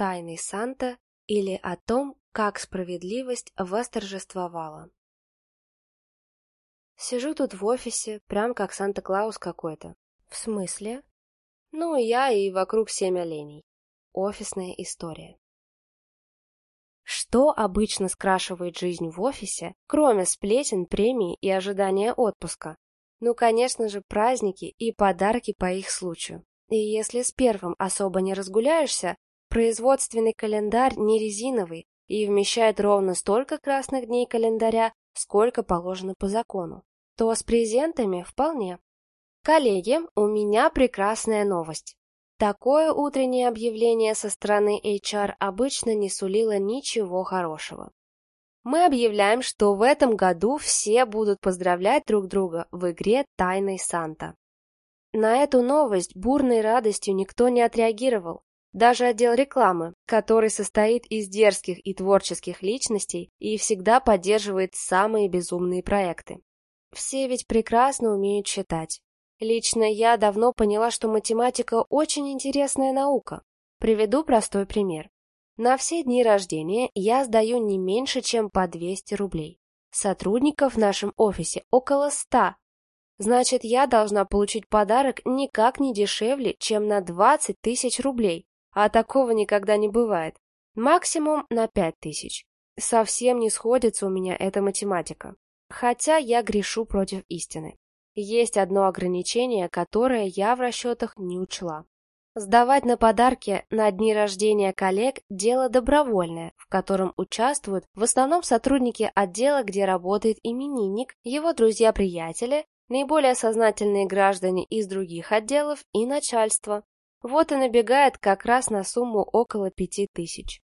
Тайный Санта или о том, как справедливость восторжествовала. Сижу тут в офисе, прям как Санта-Клаус какой-то. В смысле? Ну, я и вокруг семь оленей. Офисная история. Что обычно скрашивает жизнь в офисе, кроме сплетен, премий и ожидания отпуска? Ну, конечно же, праздники и подарки по их случаю. И если с первым особо не разгуляешься, производственный календарь не резиновый и вмещает ровно столько красных дней календаря, сколько положено по закону, то с презентами вполне. Коллеги, у меня прекрасная новость. Такое утреннее объявление со стороны HR обычно не сулило ничего хорошего. Мы объявляем, что в этом году все будут поздравлять друг друга в игре «Тайный Санта». На эту новость бурной радостью никто не отреагировал. Даже отдел рекламы, который состоит из дерзких и творческих личностей и всегда поддерживает самые безумные проекты. Все ведь прекрасно умеют читать. Лично я давно поняла, что математика очень интересная наука. Приведу простой пример. На все дни рождения я сдаю не меньше, чем по 200 рублей. Сотрудников в нашем офисе около 100, Значит, я должна получить подарок никак не дешевле, чем на 20 тысяч рублей. А такого никогда не бывает. Максимум на 5 тысяч. Совсем не сходится у меня эта математика. Хотя я грешу против истины. Есть одно ограничение, которое я в расчетах не учла. Сдавать на подарки на дни рождения коллег – дело добровольное, в котором участвуют в основном сотрудники отдела, где работает именинник, его друзья-приятели наиболее сознательные граждане из других отделов и начальство. Вот и набегает как раз на сумму около пяти тысяч.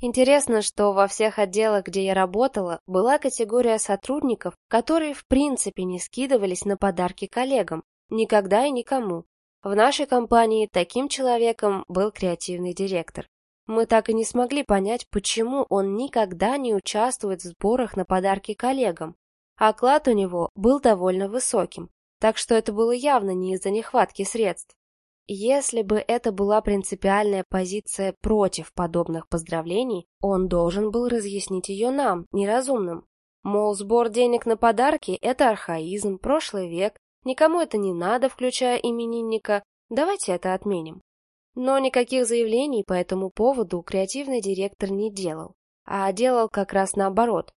Интересно, что во всех отделах, где я работала, была категория сотрудников, которые в принципе не скидывались на подарки коллегам, никогда и никому. В нашей компании таким человеком был креативный директор. Мы так и не смогли понять, почему он никогда не участвует в сборах на подарки коллегам, Оклад у него был довольно высоким, так что это было явно не из-за нехватки средств. Если бы это была принципиальная позиция против подобных поздравлений, он должен был разъяснить ее нам, неразумным. Мол, сбор денег на подарки – это архаизм, прошлый век, никому это не надо, включая именинника, давайте это отменим. Но никаких заявлений по этому поводу креативный директор не делал, а делал как раз наоборот.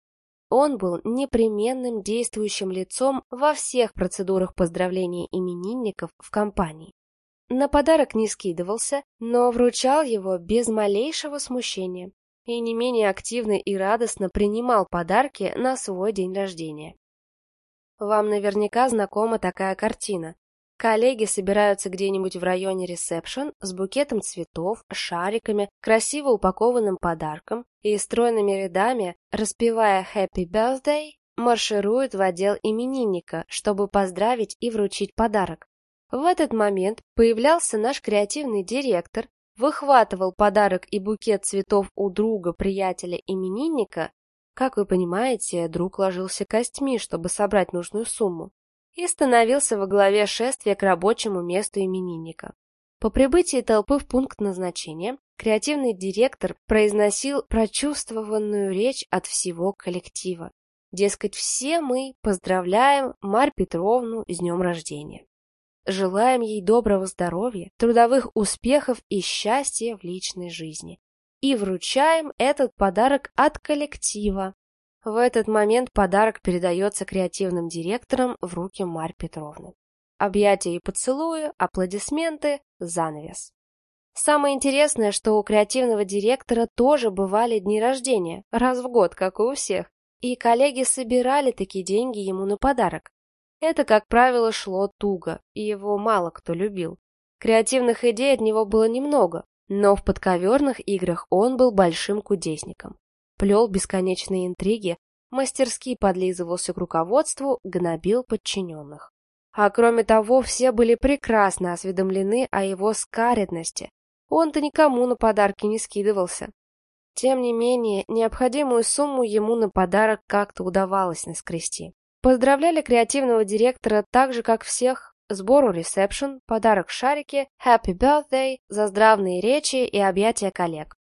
Он был непременным действующим лицом во всех процедурах поздравления именинников в компании. На подарок не скидывался, но вручал его без малейшего смущения и не менее активно и радостно принимал подарки на свой день рождения. Вам наверняка знакома такая картина. Коллеги собираются где-нибудь в районе ресепшн с букетом цветов, шариками, красиво упакованным подарком и стройными рядами, распевая «Happy Birthday», маршируют в отдел именинника, чтобы поздравить и вручить подарок. В этот момент появлялся наш креативный директор, выхватывал подарок и букет цветов у друга, приятеля, именинника. Как вы понимаете, друг ложился костьми, чтобы собрать нужную сумму и становился во главе шествия к рабочему месту именинника. По прибытии толпы в пункт назначения креативный директор произносил прочувствованную речь от всего коллектива. Дескать, все мы поздравляем Марь Петровну с днем рождения. Желаем ей доброго здоровья, трудовых успехов и счастья в личной жизни. И вручаем этот подарок от коллектива в этот момент подарок передается креативным директорам в руки Марь Петровны. Объятия и поцелуи, аплодисменты, занавес. Самое интересное, что у креативного директора тоже бывали дни рождения, раз в год, как и у всех, и коллеги собирали такие деньги ему на подарок. Это, как правило, шло туго, и его мало кто любил. Креативных идей от него было немного, но в подковерных играх он был большим кудесником плел бесконечные интриги, мастерски подлизывался к руководству, гнобил подчиненных. А кроме того, все были прекрасно осведомлены о его скаредности. Он-то никому на подарки не скидывался. Тем не менее, необходимую сумму ему на подарок как-то удавалось наскрести. Поздравляли креативного директора так же, как всех, сбору ресепшн, подарок шарики, happy birthday, за здравные речи и объятия коллег.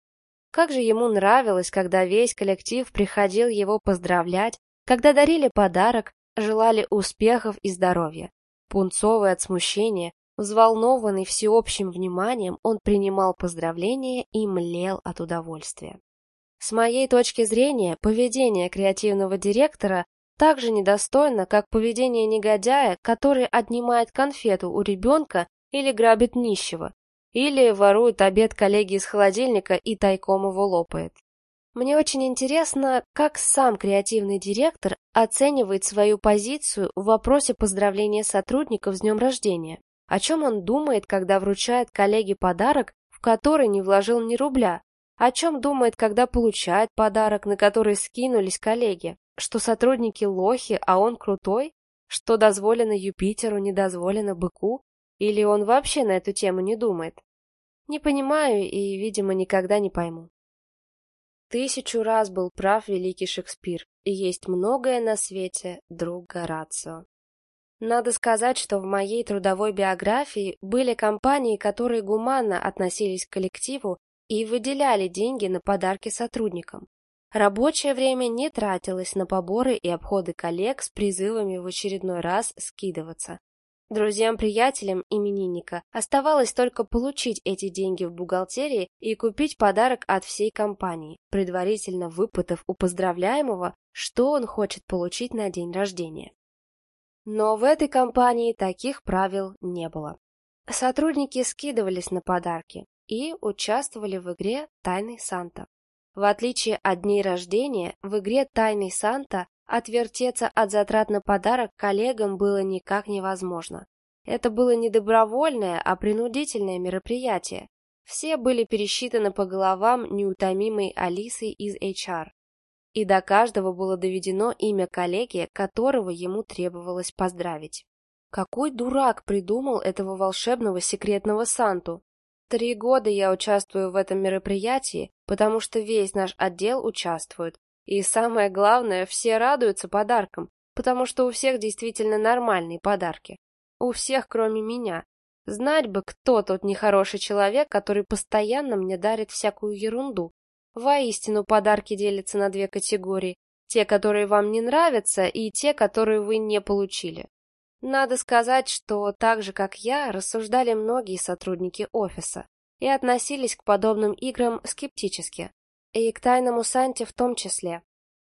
Как же ему нравилось, когда весь коллектив приходил его поздравлять, когда дарили подарок, желали успехов и здоровья. Пунцовый от смущения, взволнованный всеобщим вниманием, он принимал поздравления и млел от удовольствия. С моей точки зрения, поведение креативного директора так же недостойно, как поведение негодяя, который отнимает конфету у ребенка или грабит нищего, или ворует обед коллеги из холодильника и тайком его лопает. Мне очень интересно, как сам креативный директор оценивает свою позицию в вопросе поздравления сотрудников с днем рождения. О чем он думает, когда вручает коллеге подарок, в который не вложил ни рубля? О чем думает, когда получает подарок, на который скинулись коллеги? Что сотрудники лохи, а он крутой? Что дозволено Юпитеру, не дозволено быку? Или он вообще на эту тему не думает? Не понимаю и, видимо, никогда не пойму. Тысячу раз был прав великий Шекспир, и есть многое на свете, друг Горацио. Надо сказать, что в моей трудовой биографии были компании, которые гуманно относились к коллективу и выделяли деньги на подарки сотрудникам. Рабочее время не тратилось на поборы и обходы коллег с призывами в очередной раз скидываться. Друзьям-приятелям именинника оставалось только получить эти деньги в бухгалтерии и купить подарок от всей компании, предварительно выпытав у поздравляемого, что он хочет получить на день рождения. Но в этой компании таких правил не было. Сотрудники скидывались на подарки и участвовали в игре «Тайный Санта». В отличие от дней рождения, в игре «Тайный Санта» отвертеться от затрат на подарок коллегам было никак невозможно. Это было не добровольное, а принудительное мероприятие. Все были пересчитаны по головам неутомимой Алисой из HR. И до каждого было доведено имя коллеги, которого ему требовалось поздравить. Какой дурак придумал этого волшебного секретного Санту? Три года я участвую в этом мероприятии, потому что весь наш отдел участвует. И самое главное, все радуются подаркам, потому что у всех действительно нормальные подарки. У всех, кроме меня. Знать бы, кто тот нехороший человек, который постоянно мне дарит всякую ерунду. Воистину, подарки делятся на две категории. Те, которые вам не нравятся, и те, которые вы не получили. Надо сказать, что так же, как я, рассуждали многие сотрудники офиса и относились к подобным играм скептически. И к тайному Санте в том числе.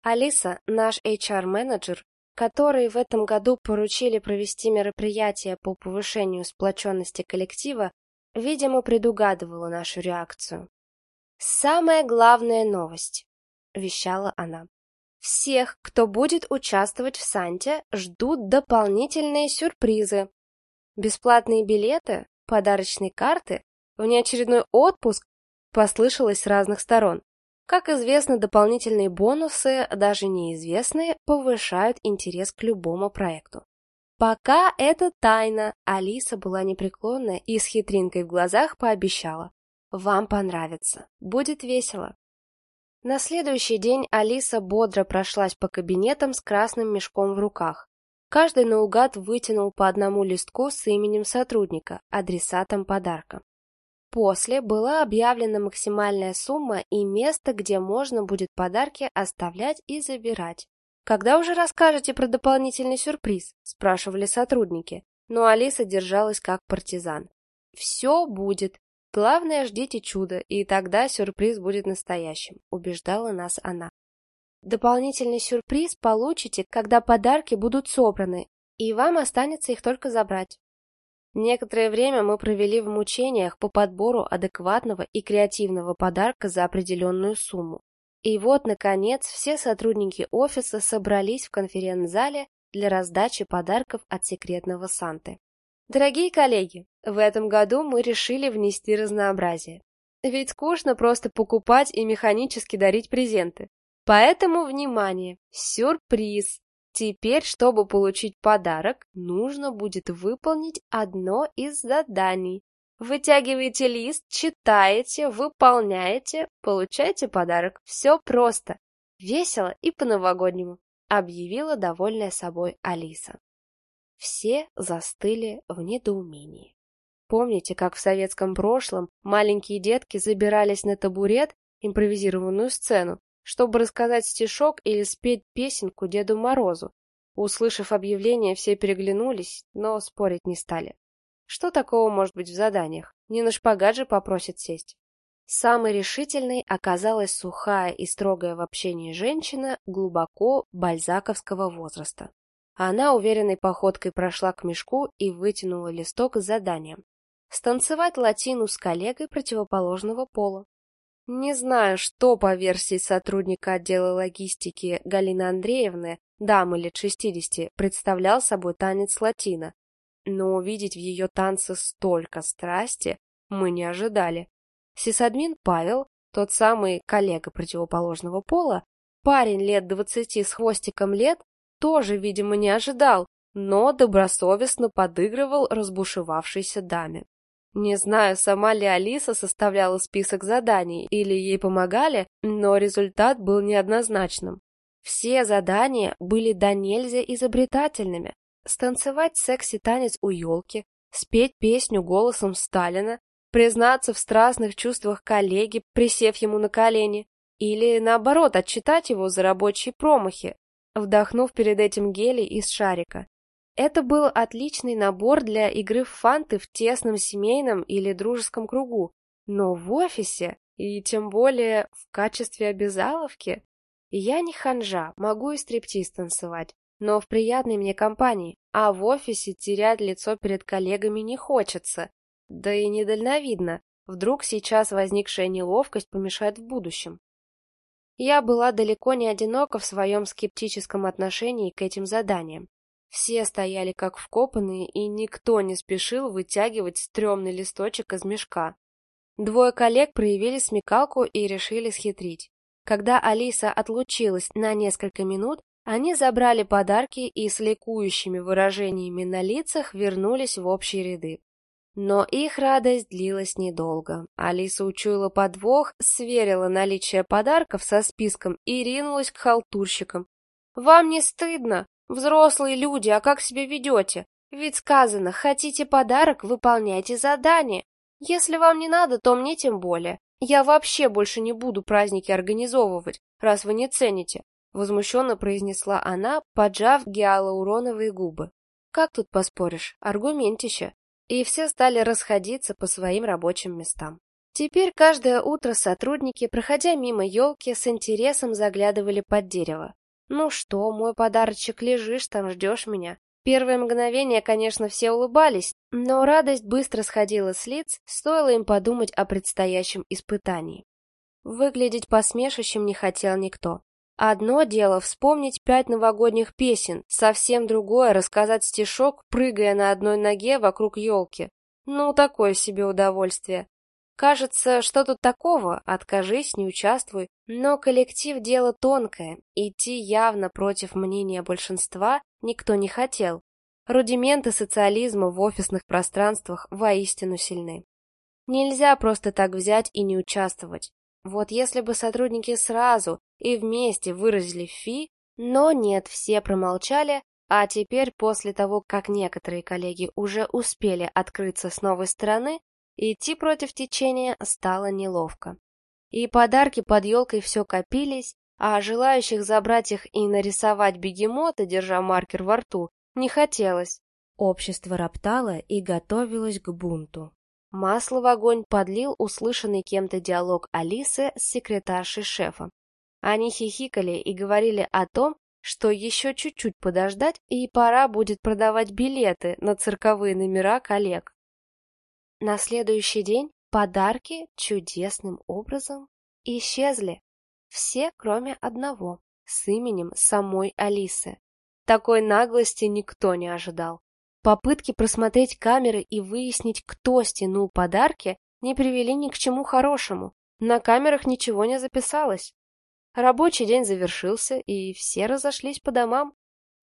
Алиса, наш HR-менеджер, который в этом году поручили провести мероприятие по повышению сплоченности коллектива, видимо, предугадывала нашу реакцию. «Самая главная новость», — вещала она. Всех, кто будет участвовать в Санте, ждут дополнительные сюрпризы. Бесплатные билеты, подарочные карты, внеочередной отпуск послышалось с разных сторон. Как известно, дополнительные бонусы, даже неизвестные, повышают интерес к любому проекту. Пока это тайна, Алиса была непреклонна и с хитринкой в глазах пообещала. Вам понравится, будет весело. На следующий день Алиса бодро прошлась по кабинетам с красным мешком в руках. Каждый наугад вытянул по одному листку с именем сотрудника, адресатом подарка. После была объявлена максимальная сумма и место, где можно будет подарки оставлять и забирать. «Когда уже расскажете про дополнительный сюрприз?» – спрашивали сотрудники. Но Алиса держалась как партизан. «Все будет. Главное, ждите чуда, и тогда сюрприз будет настоящим, убеждала нас она. Дополнительный сюрприз получите, когда подарки будут собраны, и вам останется их только забрать. Некоторое время мы провели в мучениях по подбору адекватного и креативного подарка за определенную сумму. И вот, наконец, все сотрудники офиса собрались в конференц-зале для раздачи подарков от секретного Санты. Дорогие коллеги, в этом году мы решили внести разнообразие. Ведь скучно просто покупать и механически дарить презенты. Поэтому, внимание, сюрприз! Теперь, чтобы получить подарок, нужно будет выполнить одно из заданий. Вытягиваете лист, читаете, выполняете, получаете подарок. Все просто, весело и по-новогоднему, объявила довольная собой Алиса. Все застыли в недоумении. Помните, как в советском прошлом маленькие детки забирались на табурет импровизированную сцену, чтобы рассказать стишок или спеть песенку Деду Морозу. Услышав объявление, все переглянулись, но спорить не стали. Что такого может быть в заданиях? Не на шпагат же попросит сесть. Самой решительной оказалась сухая и строгая в общении женщина глубоко бальзаковского возраста. Она уверенной походкой прошла к мешку и вытянула листок с заданием. Станцевать латину с коллегой противоположного пола. Не знаю, что по версии сотрудника отдела логистики Галины Андреевны, дамы лет 60, представлял собой танец латина, но увидеть в ее танце столько страсти мы не ожидали. Сисадмин Павел, тот самый коллега противоположного пола, парень лет двадцати с хвостиком лет, тоже, видимо, не ожидал, но добросовестно подыгрывал разбушевавшейся даме. Не знаю, сама ли Алиса составляла список заданий или ей помогали, но результат был неоднозначным. Все задания были до нельзя изобретательными. Станцевать секси-танец у елки, спеть песню голосом Сталина, признаться в страстных чувствах коллеги, присев ему на колени, или, наоборот, отчитать его за рабочие промахи, вдохнув перед этим гелий из шарика. Это был отличный набор для игры в фанты в тесном семейном или дружеском кругу, но в офисе, и тем более в качестве обязаловки, я не ханжа, могу и стриптиз танцевать, но в приятной мне компании, а в офисе терять лицо перед коллегами не хочется, да и недальновидно, вдруг сейчас возникшая неловкость помешает в будущем. Я была далеко не одинока в своем скептическом отношении к этим заданиям. Все стояли как вкопанные, и никто не спешил вытягивать стрёмный листочек из мешка. Двое коллег проявили смекалку и решили схитрить. Когда Алиса отлучилась на несколько минут, они забрали подарки и с ликующими выражениями на лицах вернулись в общие ряды. Но их радость длилась недолго. Алиса учуяла подвох, сверила наличие подарков со списком и ринулась к халтурщикам. «Вам не стыдно? Взрослые люди, а как себя ведете? Ведь сказано, хотите подарок, выполняйте задание. Если вам не надо, то мне тем более. Я вообще больше не буду праздники организовывать, раз вы не цените», возмущенно произнесла она, поджав гиалуроновые губы. «Как тут поспоришь? Аргументище!» И все стали расходиться по своим рабочим местам. Теперь каждое утро сотрудники, проходя мимо елки, с интересом заглядывали под дерево. «Ну что, мой подарочек, лежишь там, ждешь меня?» Первые мгновения, конечно, все улыбались, но радость быстро сходила с лиц, стоило им подумать о предстоящем испытании. Выглядеть посмешищем не хотел никто. Одно дело вспомнить пять новогодних песен, совсем другое рассказать стишок, прыгая на одной ноге вокруг елки. Ну, такое себе удовольствие. Кажется, что тут такого, откажись, не участвуй, но коллектив дело тонкое, идти явно против мнения большинства никто не хотел. Рудименты социализма в офисных пространствах воистину сильны. Нельзя просто так взять и не участвовать. Вот если бы сотрудники сразу и вместе выразили фи, но нет, все промолчали, а теперь, после того, как некоторые коллеги уже успели открыться с новой стороны, идти против течения стало неловко. И подарки под елкой все копились, а желающих забрать их и нарисовать бегемота, держа маркер во рту, не хотелось. Общество роптало и готовилось к бунту. Масло в огонь подлил услышанный кем-то диалог Алисы с секретаршей шефа. Они хихикали и говорили о том, что еще чуть-чуть подождать, и пора будет продавать билеты на цирковые номера коллег. На следующий день подарки чудесным образом исчезли. Все, кроме одного, с именем самой Алисы. Такой наглости никто не ожидал. Попытки просмотреть камеры и выяснить, кто стянул подарки, не привели ни к чему хорошему. На камерах ничего не записалось. Рабочий день завершился, и все разошлись по домам.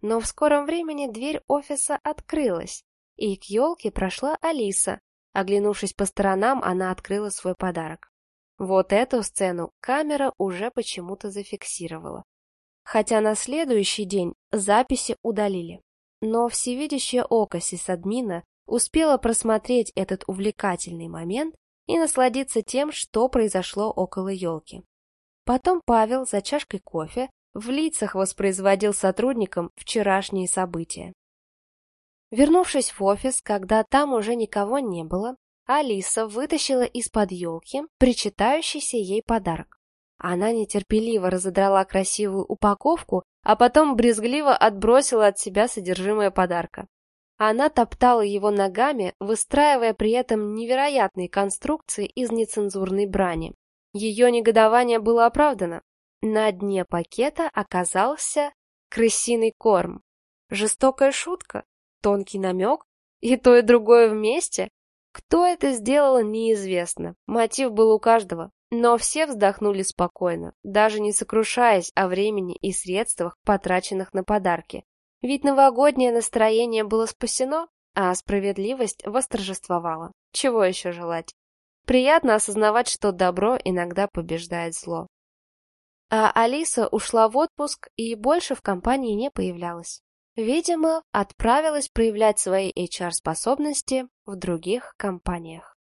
Но в скором времени дверь офиса открылась, и к елке прошла Алиса. Оглянувшись по сторонам, она открыла свой подарок. Вот эту сцену камера уже почему-то зафиксировала. Хотя на следующий день записи удалили. Но всевидящее око сисадмина успело просмотреть этот увлекательный момент и насладиться тем, что произошло около елки. Потом Павел за чашкой кофе в лицах воспроизводил сотрудникам вчерашние события. Вернувшись в офис, когда там уже никого не было, Алиса вытащила из-под елки причитающийся ей подарок. Она нетерпеливо разодрала красивую упаковку, а потом брезгливо отбросила от себя содержимое подарка. Она топтала его ногами, выстраивая при этом невероятные конструкции из нецензурной брани. Ее негодование было оправдано. На дне пакета оказался крысиный корм. Жестокая шутка, тонкий намек, и то и другое вместе. Кто это сделал, неизвестно. Мотив был у каждого. Но все вздохнули спокойно, даже не сокрушаясь о времени и средствах, потраченных на подарки. Ведь новогоднее настроение было спасено, а справедливость восторжествовала. Чего еще желать? Приятно осознавать, что добро иногда побеждает зло. А Алиса ушла в отпуск и больше в компании не появлялась. Видимо, отправилась проявлять свои HR-способности в других компаниях.